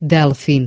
delfín.